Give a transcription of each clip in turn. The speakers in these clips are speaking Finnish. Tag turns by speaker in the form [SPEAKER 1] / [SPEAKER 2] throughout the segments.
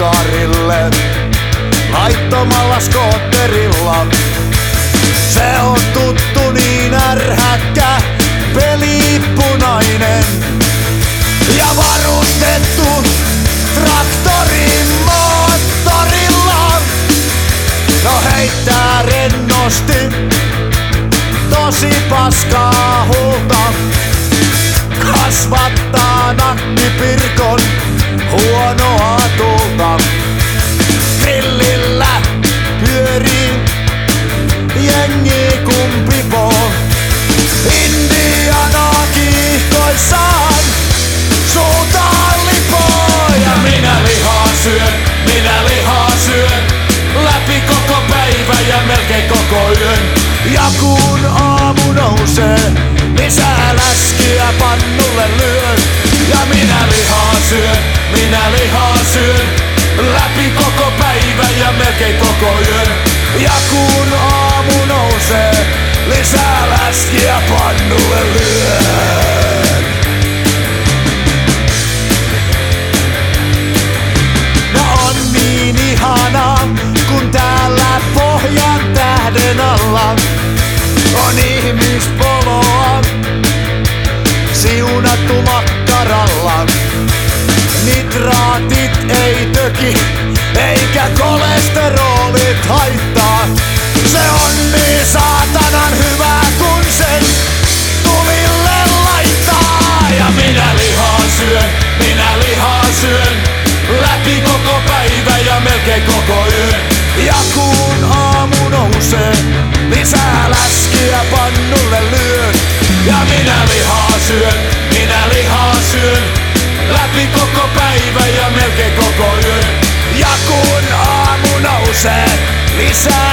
[SPEAKER 1] askarille haittomalla skootterilla. Se on tuttu niin ärhäkkä, peli punainen ja varustettu traktorin moottorilla. No heittää rennosti, tosi paskaa. Minä lihaa syön läpi koko päivä ja melkein koko yön. Ja kun aamu nousee, lisää läskiä pannulle
[SPEAKER 2] Inside.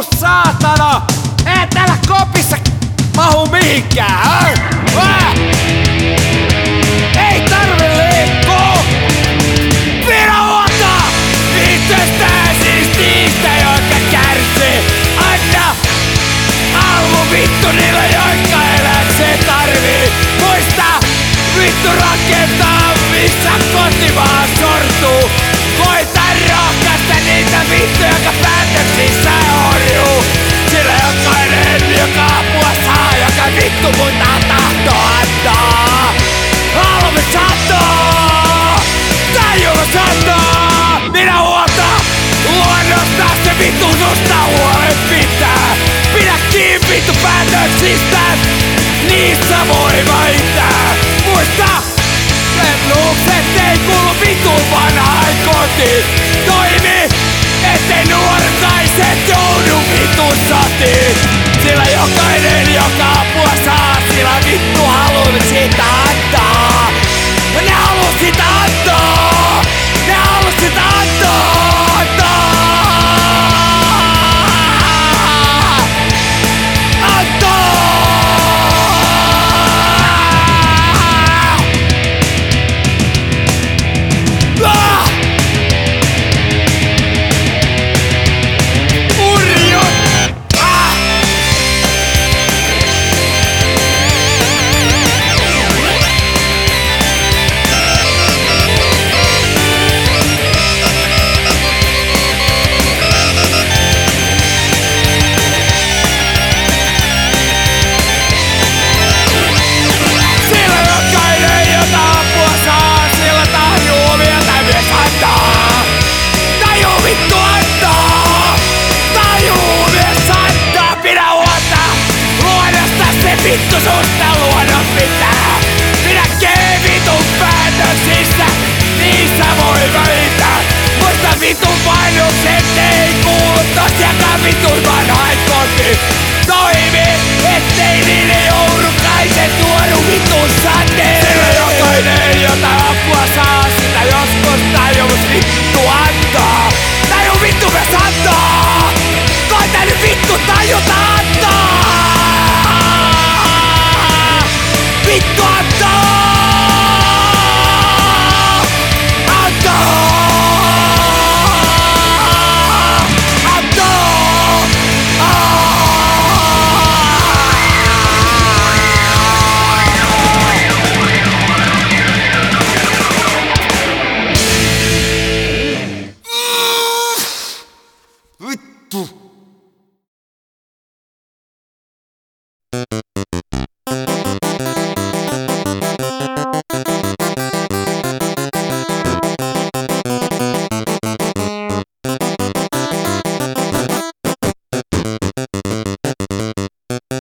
[SPEAKER 2] saatana! Ei täällä kopissa mahu mihinkään! Au! niissä voi väittää. Muista, Venlukset ei kuulu vitu vanhaan kotiin. Toimi, ettei nuortaiset joudu vitu satiin. Sillä jokainen, joka apua saa Sillä vittu haluu sitä antaa. Ne haluu sitä antaa. mi